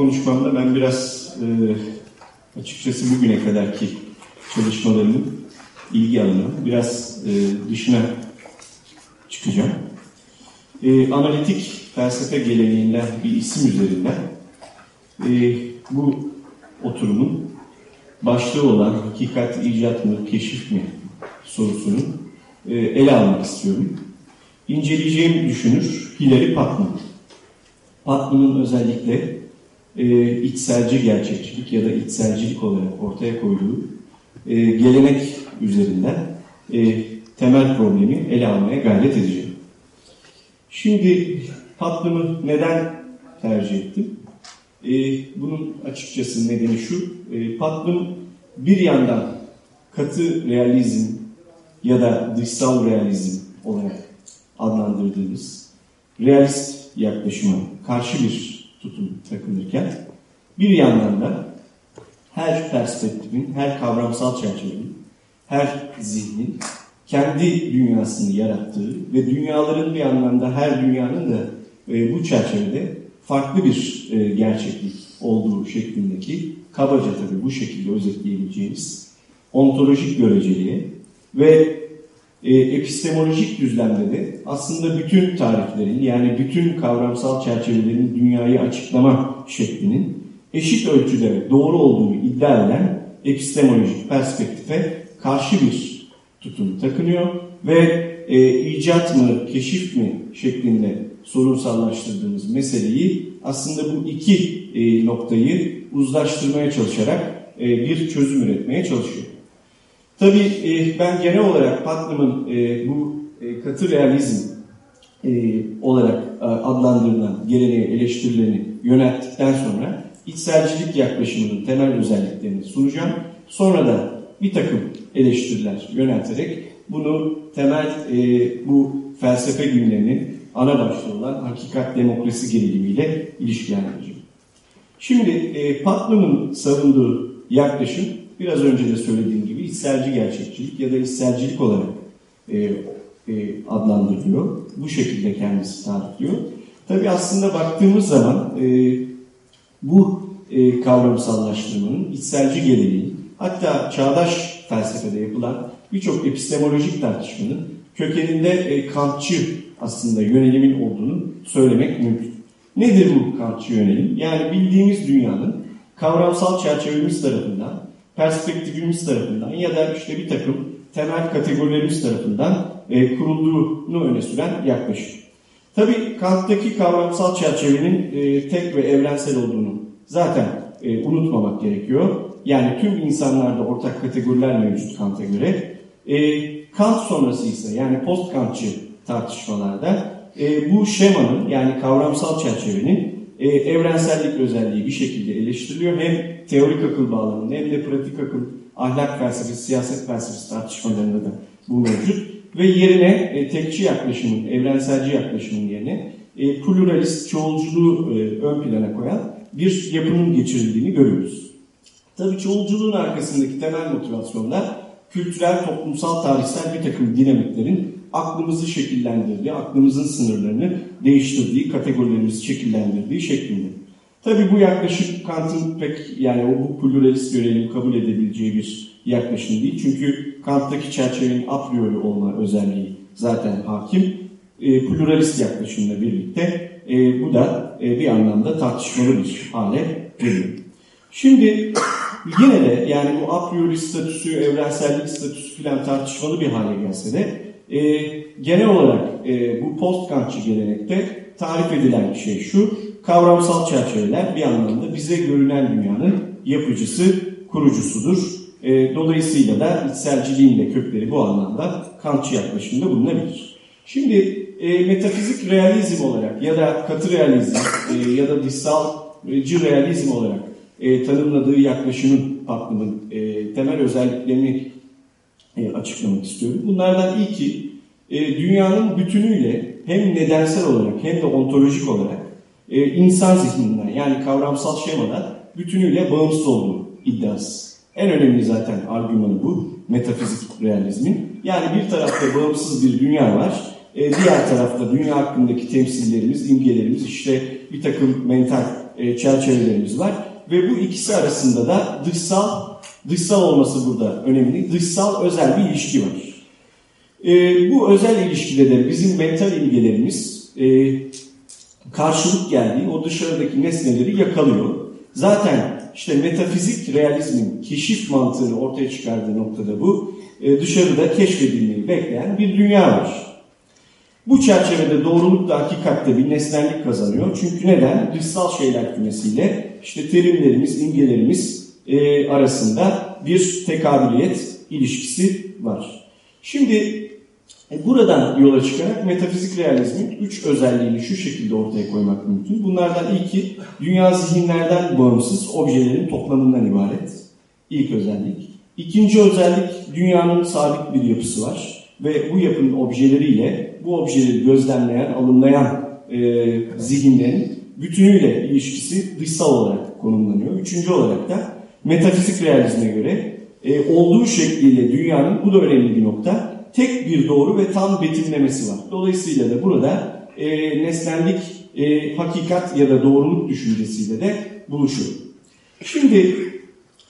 konuşmamda ben biraz e, açıkçası bugüne kadarki çalışmalarımın ilgi alanı biraz e, dışına çıkacağım. E, analitik felsefe geleneğinden bir isim üzerinden e, bu oturumun başlığı olan hakikat icat mı, keşif mi sorusunu e, ele almak istiyorum. İnceleyeceğim düşünür Hilary Putnam. Putnam'ın özellikle e, içselci gerçekçilik ya da içselcilik olarak ortaya koyduğu e, gelenek üzerinden e, temel problemi ele almaya gayret edeceğim. Şimdi Putnam'ı neden tercih ettim? E, bunun açıkçası nedeni şu, e, Putnam bir yandan katı realizm ya da dışsal realizm olarak adlandırdığımız realist yaklaşıma karşı bir tutum takılırken bir yandan da her perspektifin, her kavramsal çerçevenin, her zihnin kendi dünyasını yarattığı ve dünyaların bir anlamda her dünyanın da e, bu çerçevede farklı bir e, gerçeklik olduğu şeklindeki kabaca tabii bu şekilde özetleyebileceğimiz ontolojik göreceliğe ve e, epistemolojik düzlemde de aslında bütün tariflerin yani bütün kavramsal çerçevelerin dünyayı açıklama şeklinin eşit ölçüde doğru olduğunu iddia eden epistemolojik perspektife karşı bir tutum takınıyor ve e, icat mı, keşif mi şeklinde sorunsallaştırdığımız meseleyi aslında bu iki e, noktayı uzlaştırmaya çalışarak e, bir çözüm üretmeye çalışıyor. Tabii e, ben genel olarak Putnam'ın e, bu e, katı realizm olarak adlandırılan geleneği eleştirilerini yönelttikten sonra içselcilik yaklaşımının temel özelliklerini sunacağım. Sonra da bir takım eleştiriler yönelterek bunu temel bu felsefe günlerinin ana başlığı olan hakikat demokrasi gerilimiyle ilişkilendireceğim. Şimdi e, savunduğu yaklaşım biraz önce de söylediğim gibi içselci gerçekçilik ya da içselcilik olarak e, e, adlandırılıyor. Bu şekilde kendisi tarifliyor. Tabi aslında baktığımız zaman e, bu e, kavramsallaştırmanın içselci geleneği hatta çağdaş felsefede yapılan birçok epistemolojik tartışmanın kökeninde e, Kantçı aslında yönelimin olduğunu söylemek mümkün. Nedir bu Kantçı yönelim? Yani bildiğimiz dünyanın kavramsal çerçevemiz tarafından, perspektifimiz tarafından ya da işte bir takım temel kategorilerimiz tarafından e, kurulduğunu öne süren yaklaşım. Tabii Kant'taki kavramsal çerçevenin e, tek ve evrensel olduğunu zaten e, unutmamak gerekiyor. Yani tüm insanlarda ortak kategoriler mevcut Kant'a göre. E, Kant sonrası ise yani post Kantçı tartışmalarda e, bu şemanın yani kavramsal çerçevenin e, evrensellik özelliği bir şekilde eleştiriliyor. Hem teorik akıl bağlamında hem de pratik akıl, ahlak felsefesi, siyaset felsefesi tartışmalarında da bu mevcut. Ve yerine e, tekçi yaklaşımın, evrenselci yaklaşımın yerine e, pluralist çoğulculuğu e, ön plana koyan bir yapının geçirildiğini görüyoruz. Tabii çoğulculuğun arkasındaki temel motivasyonlar kültürel, toplumsal, tarihsel bir takım dinamiklerin aklımızı şekillendirdiği, aklımızın sınırlarını değiştirdiği, kategorilerimizi şekillendirdiği şeklinde. Tabii bu yaklaşım Kant'ın pek yani o bu pluralist yönelim kabul edebileceği bir yaklaşım değil. Çünkü Kant'taki çerçevenin a priori olma özelliği zaten hakim. E, pluralist yaklaşımla birlikte e, bu da e, bir anlamda tartışmalı bir hale geliyor. Şimdi yine de yani bu a priori statüsü, evrensellik statüsü filan tartışmalı bir hale gelse de e, genel olarak e, bu post-Kantçı gelenekte tarif edilen şey şu, kavramsal çerçeveler bir anlamda bize görünen dünyanın yapıcısı, kurucusudur. E, dolayısıyla da içselciliğin de kökleri bu anlamda Kantçı yaklaşımda bulunabilir. Şimdi e, metafizik realizm olarak ya da katı realizm e, ya da dışsalcı realizm olarak e, tanımladığı yaklaşımın Putnam'ın e, temel özelliklerini e, açıklamak istiyorum. Bunlardan ilki e, dünyanın bütünüyle hem nedensel olarak hem de ontolojik olarak e, insan zihninden yani kavramsal şemada bütünüyle bağımsız olduğu iddiası. En önemli zaten argümanı bu metafizik realizmin. Yani bir tarafta bağımsız bir dünya var. E, diğer tarafta dünya hakkındaki temsillerimiz, imgelerimiz işte bir takım mental e, çerçevelerimiz var. Ve bu ikisi arasında da dışsal, dışsal olması burada önemli. Dışsal özel bir ilişki var. E, bu özel ilişkide de bizim mental ilgelerimiz e, karşılık geldiği o dışarıdaki nesneleri yakalıyor. Zaten işte metafizik realizmin keşif mantığını ortaya çıkardığı noktada bu e, dışarıda keşfedilmeyi bekleyen bir dünya var. Bu çerçevede doğruluk da hakikatte bir nesnellik kazanıyor. Çünkü neden? Dışsal şeyler kümesiyle işte terimlerimiz, imgelerimiz e, arasında bir tekabiliyet ilişkisi var. Şimdi e, buradan yola çıkarak metafizik realizmin üç özelliğini şu şekilde ortaya koymak mümkün. Bunlardan ilki dünya zihinlerden bağımsız objelerin toplamından ibaret. İlk özellik. İkinci özellik dünyanın sabit bir yapısı var ve bu yapının objeleriyle bu objeleri gözlemleyen, alımlayan e, zihinlerin bütünüyle ilişkisi dışsal olarak konumlanıyor. Üçüncü olarak da metafizik realizme göre e, olduğu şekliyle dünyanın, bu da önemli bir nokta, tek bir doğru ve tam betimlemesi var. Dolayısıyla da burada e, nesnellik, e, hakikat ya da doğruluk düşüncesiyle de buluşuyor. Şimdi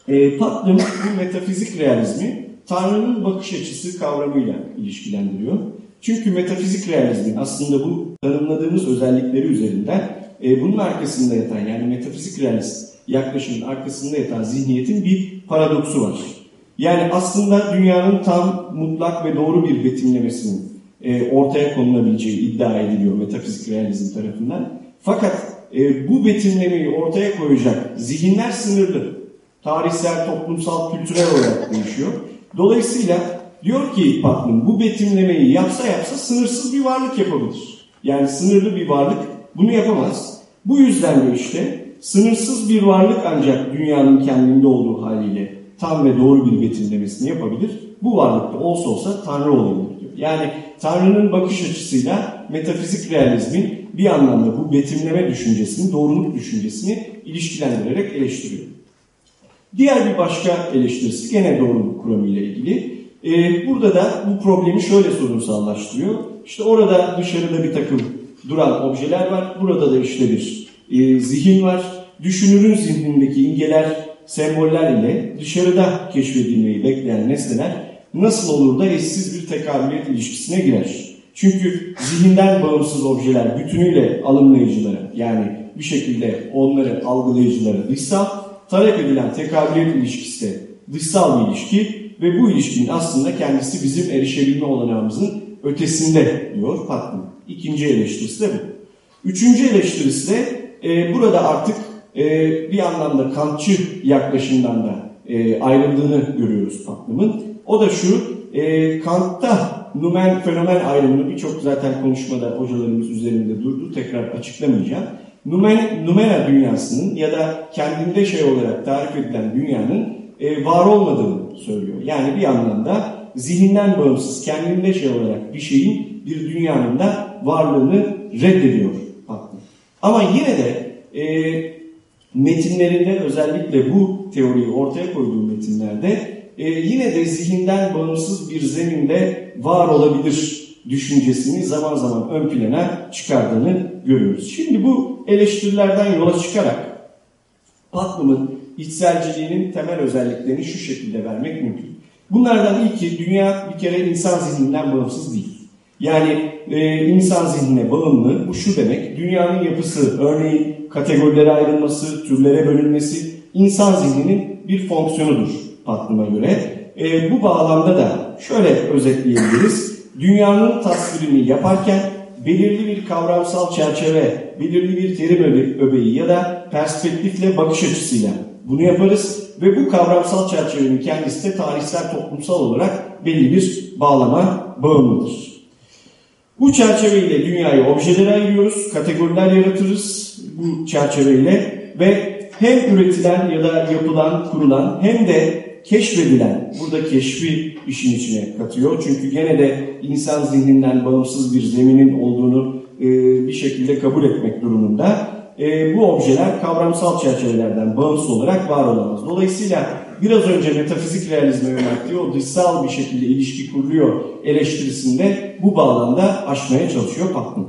e, Putnam bu metafizik realizmi Tanrı'nın bakış açısı kavramıyla ilişkilendiriyor. Çünkü metafizik realizmin aslında bu tanımladığımız özellikleri üzerinden e, bunun arkasında yatan yani metafizik realist yaklaşımın arkasında yatan zihniyetin bir paradoksu var. Yani aslında dünyanın tam mutlak ve doğru bir betimlemesinin e, ortaya konulabileceği iddia ediliyor metafizik realizm tarafından. Fakat e, bu betimlemeyi ortaya koyacak zihinler sınırlı. Tarihsel, toplumsal, kültürel olarak değişiyor. Dolayısıyla diyor ki Putnam bu betimlemeyi yapsa yapsa sınırsız bir varlık yapabilir. Yani sınırlı bir varlık bunu yapamaz. Bu yüzden de işte sınırsız bir varlık ancak dünyanın kendinde olduğu haliyle tam ve doğru bir betimlemesini yapabilir. Bu varlıkta olsa olsa Tanrı olabilir diyor. Yani Tanrı'nın bakış açısıyla metafizik realizmin bir anlamda bu betimleme düşüncesini, doğruluk düşüncesini ilişkilendirerek eleştiriyor. Diğer bir başka eleştirisi gene doğruluk kuramı ile ilgili. Ee, burada da bu problemi şöyle sorunsallaştırıyor. İşte orada dışarıda bir takım duran objeler var. Burada da işte bir e, zihin var. Düşünürün zihnindeki imgeler, semboller ile dışarıda keşfedilmeyi bekleyen nesneler nasıl olur da eşsiz bir tekabiliyet ilişkisine girer? Çünkü zihinden bağımsız objeler bütünüyle alımlayıcılara yani bir şekilde onları algılayıcılara dışsal, talep edilen tekabiliyet ilişkisi de dışsal bir ilişki ve bu ilişkinin aslında kendisi bizim erişebilme olanağımızın ötesinde diyor Putnam. İkinci eleştirisi de bu. Üçüncü eleştirisi de e, burada artık e, bir anlamda Kantçı yaklaşımdan da e, ayrıldığını görüyoruz Putnam'ın. O da şu, e, Kant'ta numen fenomen ayrımını birçok zaten konuşmada hocalarımız üzerinde durdu. Tekrar açıklamayacağım. Numen, numena dünyasının ya da kendinde şey olarak tarif edilen dünyanın e, var olmadığını söylüyor. Yani bir anlamda zihinden bağımsız, kendinde şey olarak bir şeyin bir dünyanın da varlığını reddediyor. Ama yine de e, metinlerinde özellikle bu teoriyi ortaya koyduğu metinlerde e, yine de zihinden bağımsız bir zeminde var olabilir düşüncesini zaman zaman ön plana çıkardığını görüyoruz. Şimdi bu eleştirilerden yola çıkarak Putnam'ın içselciliğinin temel özelliklerini şu şekilde vermek mümkün. Bunlardan ilki dünya bir kere insan zihninden bağımsız değil. Yani e, insan zihnine bağımlı bu şu demek dünyanın yapısı örneğin kategorilere ayrılması, türlere bölünmesi insan zihninin bir fonksiyonudur Putnam'a göre. E, bu bağlamda da şöyle özetleyebiliriz. Dünyanın tasvirini yaparken belirli bir kavramsal çerçeve, belirli bir terim öbeği ya da perspektifle bakış açısıyla bunu yaparız ve bu kavramsal çerçevenin kendisi de tarihsel toplumsal olarak belli bir bağlama bağımlıdır. Bu çerçeveyle dünyayı objelere ayırıyoruz, kategoriler yaratırız bu çerçeveyle ve hem üretilen ya da yapılan, kurulan hem de keşfedilen, burada keşfi işin içine katıyor. Çünkü gene de insan zihninden bağımsız bir zeminin olduğunu e, bir şekilde kabul etmek durumunda. E, bu objeler kavramsal çerçevelerden bağımsız olarak var olamaz. Dolayısıyla biraz önce metafizik realizme yönelttiği o dışsal bir şekilde ilişki kuruluyor eleştirisinde bu bağlamda aşmaya çalışıyor Putnam.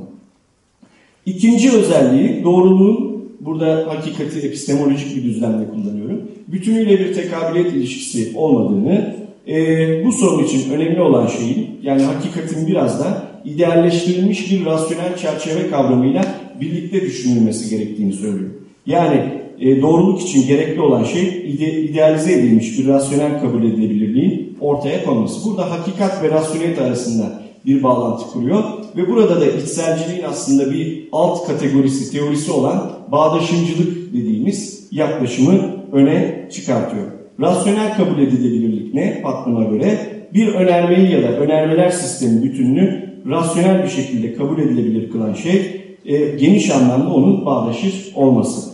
İkinci özelliği doğruluğun burada hakikati epistemolojik bir düzlemde kullanıyorum. Bütünüyle bir tekabiliyet ilişkisi olmadığını, e, bu sorun için önemli olan şeyin, yani hakikatin biraz da idealleştirilmiş bir rasyonel çerçeve kavramıyla birlikte düşünülmesi gerektiğini söylüyor. Yani e, doğruluk için gerekli olan şey ide, idealize edilmiş bir rasyonel kabul edilebilirliğin ortaya konması. Burada hakikat ve rasyonelite arasında bir bağlantı kuruyor ve burada da içselciliğin aslında bir alt kategorisi, teorisi olan bağdaşımcılık dediğimiz yaklaşımı öne çıkartıyor. Rasyonel kabul edilebilirlik ne? Putnam'a göre bir önermeyi ya da önermeler sistemi bütününü rasyonel bir şekilde kabul edilebilir kılan şey e, geniş anlamda onun bağdaşır olması.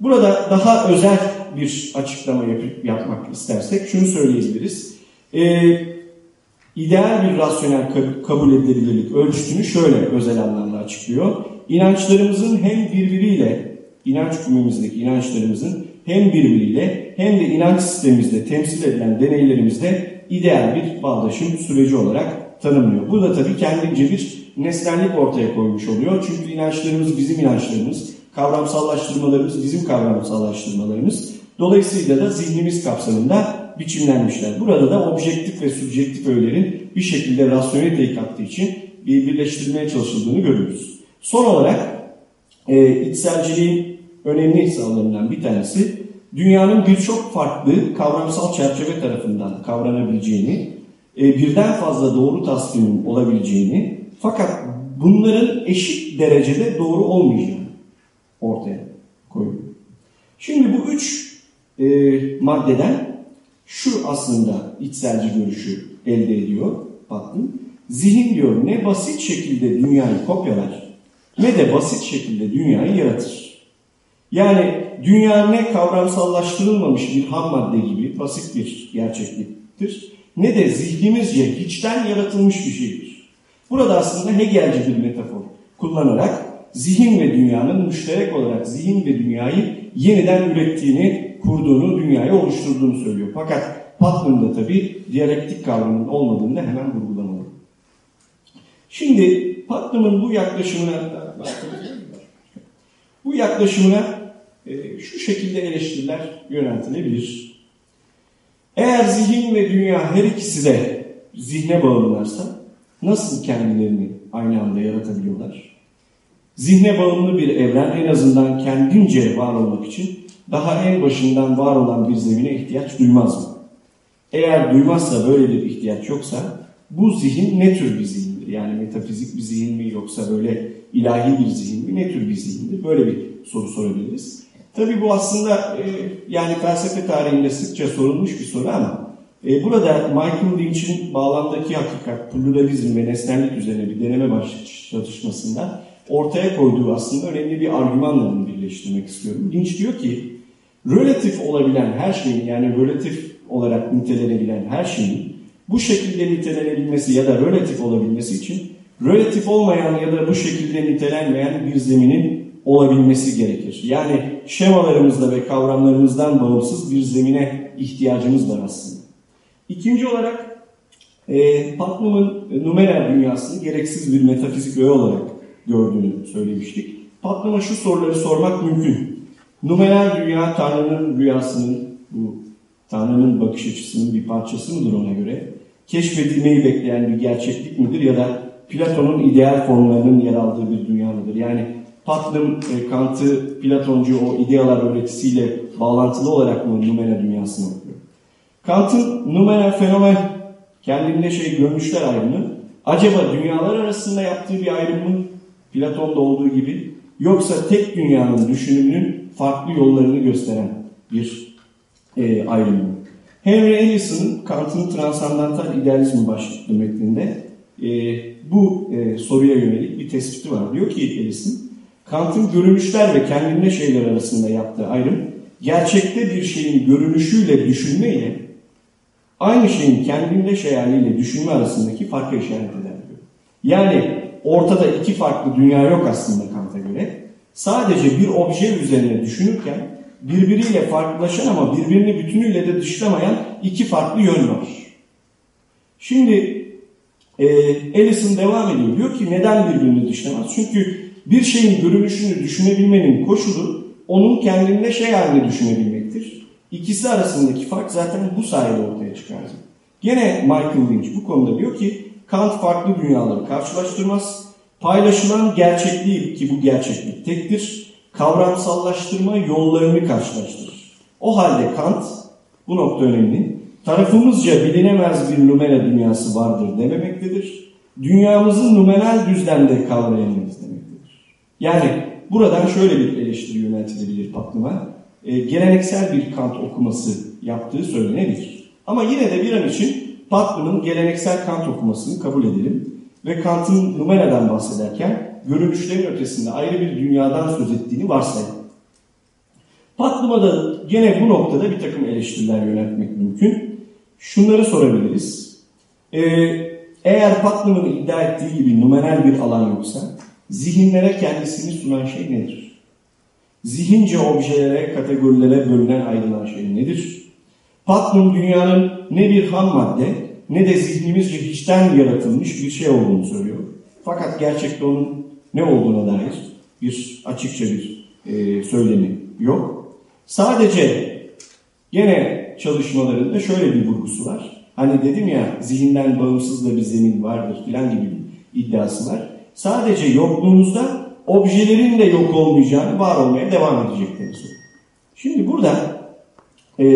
Burada daha özel bir açıklama yapıp, yapmak istersek şunu söyleyebiliriz. E, ideal bir rasyonel kabul edilebilirlik ölçütünü şöyle özel anlamda açıklıyor. İnançlarımızın hem birbiriyle, inanç kümemizdeki inançlarımızın hem birbiriyle hem de inanç sistemimizde temsil edilen deneylerimizde ideal bir bağdaşım süreci olarak tanımlıyor. Bu da tabii kendince bir nesnellik ortaya koymuş oluyor. Çünkü inançlarımız bizim inançlarımız, kavramsallaştırmalarımız bizim kavramsallaştırmalarımız. Dolayısıyla da zihnimiz kapsamında biçimlenmişler. Burada da objektif ve subjektif öğelerin bir şekilde rasyoneliteyi kattığı için bir birleştirilmeye çalışıldığını görüyoruz. Son olarak e, içselciliğin önemli sahalarından bir tanesi dünyanın birçok farklı kavramsal çerçeve tarafından kavranabileceğini, e, birden fazla doğru tasvirin olabileceğini fakat bunların eşit derecede doğru olmayacağını ortaya koyuyor. Şimdi bu üç e, maddeden şu aslında içselci görüşü elde ediyor Putnam. Zihin diyor ne basit şekilde dünyayı kopyalar ne de basit şekilde dünyayı yaratır. Yani dünya ne kavramsallaştırılmamış bir ham madde gibi basit bir gerçekliktir ne de zihnimizce hiçten yaratılmış bir şeydir. Burada aslında Hegelci bir metafor kullanarak zihin ve dünyanın müşterek olarak zihin ve dünyayı yeniden ürettiğini, kurduğunu, dünyayı oluşturduğunu söylüyor. Fakat Putnam'da tabi diyalektik kavramının olmadığını da hemen vurgulamalı. Şimdi Putnam'ın bu yaklaşımına bu yaklaşımına e, şu şekilde eleştiriler yöneltilebilir. Eğer zihin ve dünya her ikisi de zihne bağlılarsa nasıl kendilerini aynı anda yaratabiliyorlar? Zihne bağımlı bir evren en azından kendince var olmak için daha en başından var olan bir zemine ihtiyaç duymaz mı? Eğer duymazsa böyle bir ihtiyaç yoksa bu zihin ne tür bir zihindir? Yani metafizik bir zihin mi yoksa böyle ilahi bir zihin mi? Ne tür bir zihindir? Böyle bir soru sorabiliriz. Tabi bu aslında e, yani felsefe tarihinde sıkça sorulmuş bir soru ama e, burada Michael Lynch'in bağlamdaki hakikat, pluralizm ve nesnellik üzerine bir deneme başlık çalışmasında ortaya koyduğu aslında önemli bir argümanla bunu birleştirmek istiyorum. Lynch diyor ki, relatif olabilen her şeyin yani relatif olarak nitelenebilen her şeyin bu şekilde nitelenebilmesi ya da relatif olabilmesi için relatif olmayan ya da bu şekilde nitelenmeyen bir zeminin olabilmesi gerekir. Yani şemalarımızda ve kavramlarımızdan bağımsız bir zemine ihtiyacımız var aslında. İkinci olarak e, Putnam'ın numeral dünyasını gereksiz bir metafizik öğe olarak gördüğünü söylemiştik. Putnam'a şu soruları sormak mümkün. Numeral dünya Tanrı'nın rüyasının, bu Tanrı'nın bakış açısının bir parçası mıdır ona göre? Keşfedilmeyi bekleyen bir gerçeklik midir ya da Platon'un ideal formlarının yer aldığı bir dünya mıdır? Yani Putnam, e, Kant'ı Platoncu o idealar öğretisiyle bağlantılı olarak mı numara dünyasını okuyor? Kant'ın numara fenomen kendinde şey görmüşler ayrımı acaba dünyalar arasında yaptığı bir ayrım mı? Platon'da olduğu gibi yoksa tek dünyanın düşünümünün farklı yollarını gösteren bir e, ayrım mı? Henry Ellison'ın Kant'ın Transandantal İdealizmi başlıklı metninde e, bu e, soruya yönelik bir tespiti var. Diyor ki Ellison, Kant'ın görünüşler ve kendine şeyler arasında yaptığı ayrım, gerçekte bir şeyin görünüşüyle düşünme ile aynı şeyin kendinde şeyaliyle düşünme arasındaki farkı işaret eder diyor. Yani ortada iki farklı dünya yok aslında Kant'a göre. Sadece bir obje üzerine düşünürken birbiriyle farklılaşan ama birbirini bütünüyle de dışlamayan iki farklı yön var. Şimdi e, Ellison devam ediyor. Diyor ki neden birbirini dışlamaz? Çünkü bir şeyin görünüşünü düşünebilmenin koşulu onun kendinde şey halinde düşünebilmektir. İkisi arasındaki fark zaten bu sayede ortaya çıkar. Gene Michael Lynch bu konuda diyor ki Kant farklı dünyaları karşılaştırmaz. Paylaşılan gerçekliği ki bu gerçeklik tektir. Kavramsallaştırma yollarını karşılaştırır. O halde Kant bu nokta önemli. Tarafımızca bilinemez bir numara dünyası vardır dememektedir. Dünyamızı numeral düzlemde kavrayamayız demektedir. Yani buradan şöyle bir eleştiri yöneltilebilir Putnam'a. E, geleneksel bir Kant okuması yaptığı söylenebilir. Ama yine de bir an için Putnam'ın geleneksel Kant okumasını kabul edelim. Ve Kant'ın numaradan bahsederken görünüşlerin ötesinde ayrı bir dünyadan söz ettiğini varsayalım. Putnam'a da gene bu noktada bir takım eleştiriler yöneltmek mümkün. Şunları sorabiliriz. Ee, eğer Putnam'ın iddia ettiği gibi numeral bir alan yoksa zihinlere kendisini sunan şey nedir? Zihince objelere, kategorilere bölünen ayrılan şey nedir? Putnam dünyanın ne bir ham madde ne de zihnimizce hiçten yaratılmış bir şey olduğunu söylüyor. Fakat gerçekte onun ne olduğuna dair bir açıkça bir e, söylemi yok. Sadece gene çalışmalarında şöyle bir vurgusu var. Hani dedim ya zihinden bağımsız da bir zemin vardır filan gibi iddiası var. Sadece yokluğunuzda objelerin de yok olmayacağını, var olmaya devam edeceklerini söylüyor. Şimdi burada e,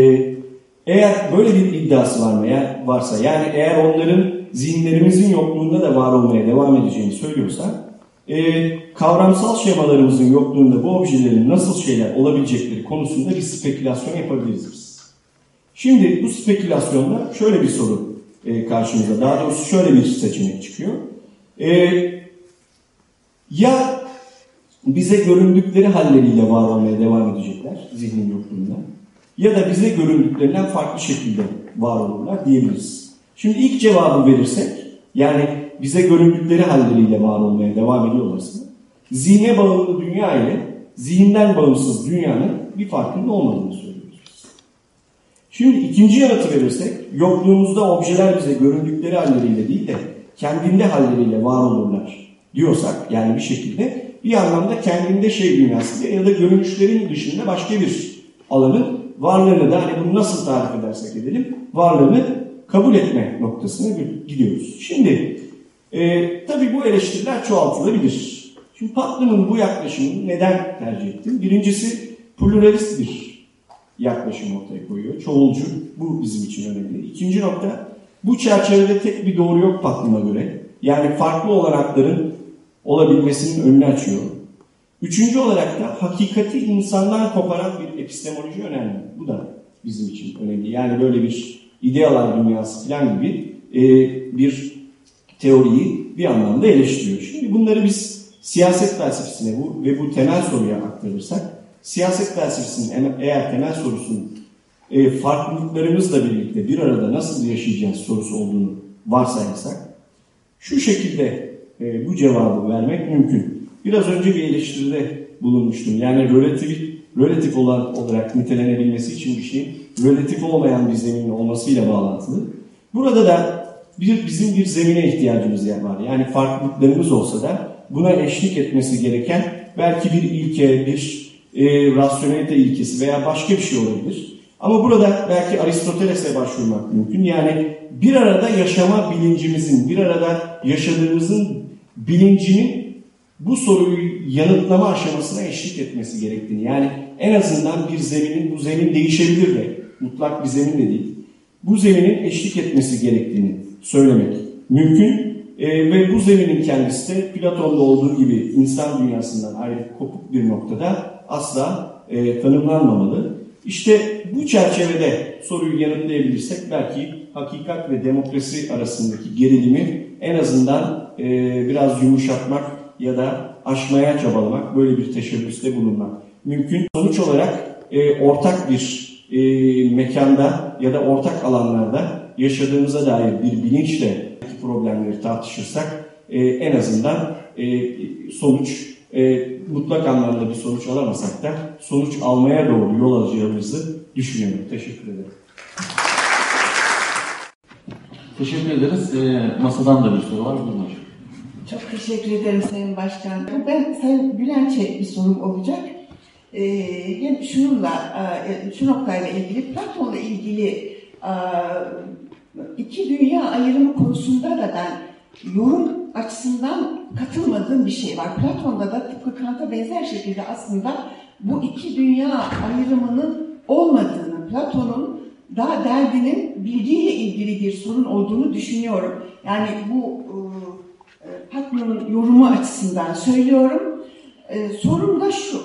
eğer böyle bir iddiası var eğer varsa yani eğer onların zihinlerimizin yokluğunda da var olmaya devam edeceğini söylüyorsa e, kavramsal şemalarımızın yokluğunda bu objelerin nasıl şeyler olabilecekleri konusunda bir spekülasyon yapabiliriz biz. Şimdi bu spekülasyonda şöyle bir soru e, karşımıza, daha doğrusu şöyle bir seçenek çıkıyor. E, ya bize göründükleri halleriyle var olmaya devam edecekler zihnin yokluğunda ya da bize göründüklerinden farklı şekilde var olurlar diyebiliriz. Şimdi ilk cevabı verirsek yani bize göründükleri halleriyle var olmaya devam ediyorlarsa zihne bağımlı dünya ile zihinden bağımsız dünyanın bir farkının olmadığını söylüyoruz. Şimdi ikinci yanıtı verirsek yokluğumuzda objeler bize göründükleri halleriyle değil de kendinde halleriyle var olurlar diyorsak yani bir şekilde bir anlamda kendinde şey dünyası ya da görünüşlerin dışında başka bir alanın varlığını da hani bunu nasıl tarif edersek edelim varlığını kabul etme noktasına gidiyoruz. Şimdi e, tabii bu eleştiriler çoğaltılabilir. Şimdi Putnam'ın bu yaklaşımını neden tercih ettim? Birincisi pluralist bir yaklaşım ortaya koyuyor. Çoğulcu. Bu bizim için önemli. İkinci nokta bu çerçevede tek bir doğru yok Putnam'a göre. Yani farklı olanakların olabilmesinin önünü açıyor. Üçüncü olarak da hakikati insandan koparan bir epistemoloji önemli. Bu da bizim için önemli. Yani böyle bir idealar dünyası falan gibi e, bir teoriyi bir anlamda eleştiriyor. Şimdi bunları biz siyaset felsefesine bu ve bu temel soruya aktarırsak, siyaset felsefesinin eğer temel sorusunun e, farklılıklarımızla birlikte bir arada nasıl yaşayacağız sorusu olduğunu varsayarsak, şu şekilde e, bu cevabı vermek mümkün. Biraz önce bir eleştiride bulunmuştum. Yani relatif, relatif olan olarak nitelenebilmesi için bir şeyin relatif olmayan bir zemin olmasıyla bağlantılı. Burada da bir, bizim bir zemine ihtiyacımız var. Yani farklılıklarımız olsa da buna eşlik etmesi gereken belki bir ilke, bir e, rasyonelite ilkesi veya başka bir şey olabilir. Ama burada belki Aristoteles'e başvurmak mümkün. Yani bir arada yaşama bilincimizin, bir arada yaşadığımızın bilincinin bu soruyu yanıtlama aşamasına eşlik etmesi gerektiğini. Yani en azından bir zeminin, bu zemin değişebilir de, mutlak bir zemin de değil. Bu zeminin eşlik etmesi gerektiğini söylemek mümkün. E, ve bu zeminin kendisi de Platon'da olduğu gibi insan dünyasından ayrı kopuk bir noktada asla e, tanımlanmamalı. İşte bu çerçevede soruyu yanıtlayabilirsek belki hakikat ve demokrasi arasındaki gerilimi en azından e, biraz yumuşatmak ya da aşmaya çabalamak, böyle bir teşebbüste bulunmak mümkün. Sonuç olarak e, ortak bir e, mekanda ya da ortak alanlarda yaşadığımıza dair bir bilinçle problemleri tartışırsak e, en azından e, sonuç e, mutlak anlamda bir sonuç alamasak da sonuç almaya doğru yol alacağımızı düşünüyorum. Teşekkür ederim. Teşekkür ederiz. E, masadan da bir soru var. Hocam. Çok teşekkür ederim Sayın Başkan. Ben Sayın Gülenç'e bir sorum olacak. e, hem şununla, şu noktayla ilgili, Platon'la ilgili e, iki dünya ayrımı konusunda da ben yorum açısından katılmadığım bir şey var. Platon'da da tıpkı Kant'a benzer şekilde aslında bu iki dünya ayrımının olmadığını, Platon'un daha derdinin bilgiyle ilgili bir sorun olduğunu düşünüyorum. Yani bu e, Patman'ın yorumu açısından söylüyorum. E, sorun da şu.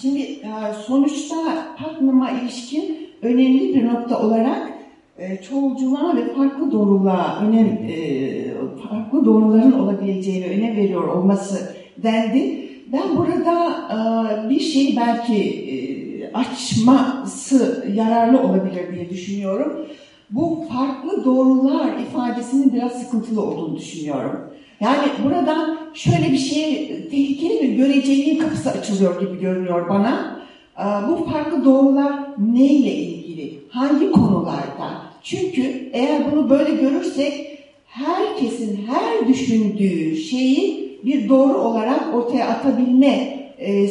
Şimdi e, sonuçta Patman'a ilişkin önemli bir nokta olarak e, çoğulculuğa ve farklı doğruluğa önem, e, farklı doğruların olabileceğine önem veriyor olması dendi. Ben burada e, bir şey belki e, açması yararlı olabilir diye düşünüyorum. Bu farklı doğrular ifadesinin biraz sıkıntılı olduğunu düşünüyorum. Yani buradan şöyle bir şey tehlikeli bir göreceğinin kapısı açılıyor gibi görünüyor bana. Ee, Bu farklı doğrular neyle ilgili? Hangi konularda? Çünkü eğer bunu böyle görürsek herkesin her düşündüğü şeyi bir doğru olarak ortaya atabilme e,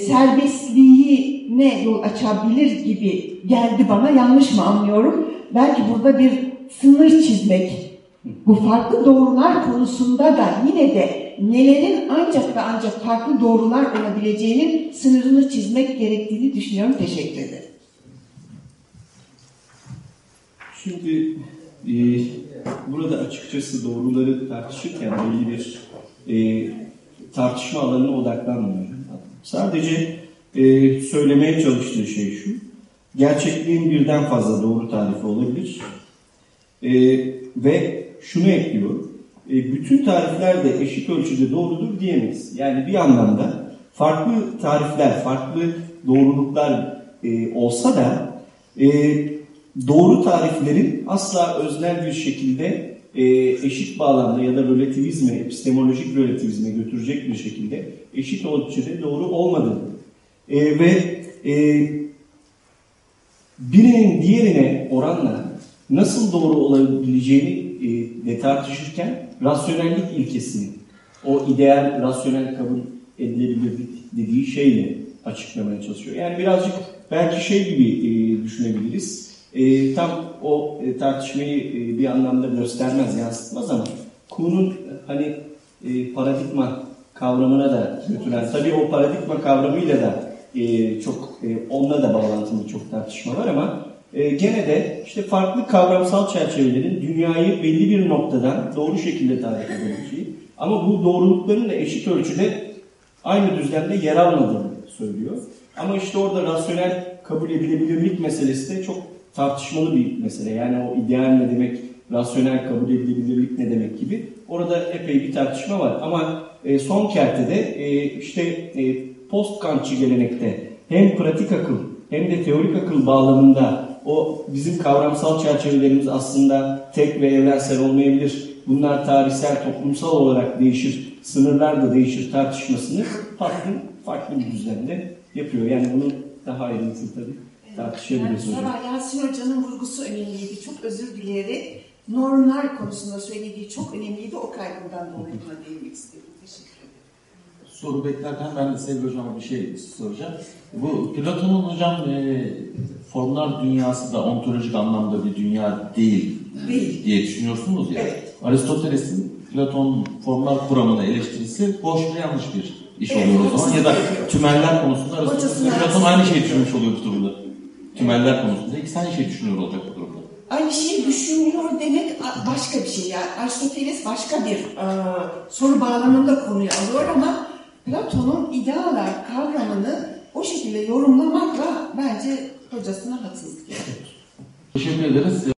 serbestliğine yol açabilir gibi geldi bana. Yanlış mı anlıyorum? Belki burada bir sınır çizmek, bu farklı doğrular konusunda da yine de nelerin ancak ve ancak farklı doğrular olabileceğinin sınırını çizmek gerektiğini düşünüyorum. Teşekkür ederim. Şimdi e, burada açıkçası doğruları tartışırken belli bir e, tartışma alanına odaklanmıyorum. Sadece e, söylemeye çalıştığı şey şu. Gerçekliğin birden fazla doğru tarifi olabilir. E, ve şunu ekliyor. E, bütün tarifler de eşit ölçüde doğrudur diyemeyiz. Yani bir anlamda farklı tarifler, farklı doğruluklar e, olsa da e, doğru tariflerin asla öznel bir şekilde e, eşit bağlamda ya da relativizme, epistemolojik relativizme götürecek bir şekilde eşit ölçüde doğru olmadığını e, ve e, birinin diğerine oranla nasıl doğru olabileceğini e, tartışırken rasyonellik ilkesini, o ideal rasyonel kabul edilebilirlik dediği şeyle açıklamaya çalışıyor. Yani birazcık belki şey gibi e, düşünebiliriz. E, tam o e, tartışmayı e, bir anlamda göstermez, yansıtmaz ama Kuhn'un hani e, paradigma kavramına da götüren, tabii o paradigma kavramıyla da e, çok e, onunla da bağlantılı çok tartışma var ama e, gene de işte farklı kavramsal çerçevelerin dünyayı belli bir noktadan doğru şekilde tarif edebileceği ama bu doğrulukların da eşit ölçüde aynı düzlemde yer almadığını söylüyor. Ama işte orada rasyonel kabul edilebilirlik meselesi de çok tartışmalı bir mesele. Yani o ideal ne demek, rasyonel kabul edilebilirlik ne demek gibi. Orada epey bir tartışma var. Ama e, son kertede e, işte e, post-Kantçı gelenekte hem pratik akıl hem de teorik akıl bağlamında o bizim kavramsal çerçevelerimiz aslında tek ve evrensel olmayabilir. Bunlar tarihsel, toplumsal olarak değişir, sınırlar da değişir tartışmasını farklı, farklı bir düzlemde yapıyor. Yani bunu daha ayrıntılı tabii tartışabiliriz Yani hocam. Yasin Hoca'nın vurgusu önemliydi. Çok özür dileyerek normlar konusunda söylediği çok önemliydi. O kaygımdan dolayı buna değinmek istedim. Teşekkür ederim. Soru beklerken ben de Sevgi Hocam'a bir şey soracağım. Bu Platon'un hocam e, formlar dünyası da ontolojik anlamda bir dünya değil, Değil. diye düşünüyorsunuz ya. Evet. Aristoteles'in Platon formlar kuramını eleştirisi boş ve yanlış bir iş Evet, oluyor o zaman. Ya da hocasını tümeller konusunda Aristoteles Platon aynı şeyi ediyor. düşünmüş oluyor bu durumda. Tümeller konusunda ikisi aynı şeyi düşünüyor olacak bu durumda. Aynı şeyi düşünüyor demek başka bir şey. Yani Aristoteles başka bir e, soru bağlamında konuyu alıyor ama Platon'un idealar kavramını o şekilde yorumlamakla bence hocasına haksızlık yapıyor. Teşekkür ederiz.